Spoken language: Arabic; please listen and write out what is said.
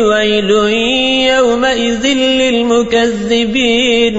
ويل يومئذ للمكذبين.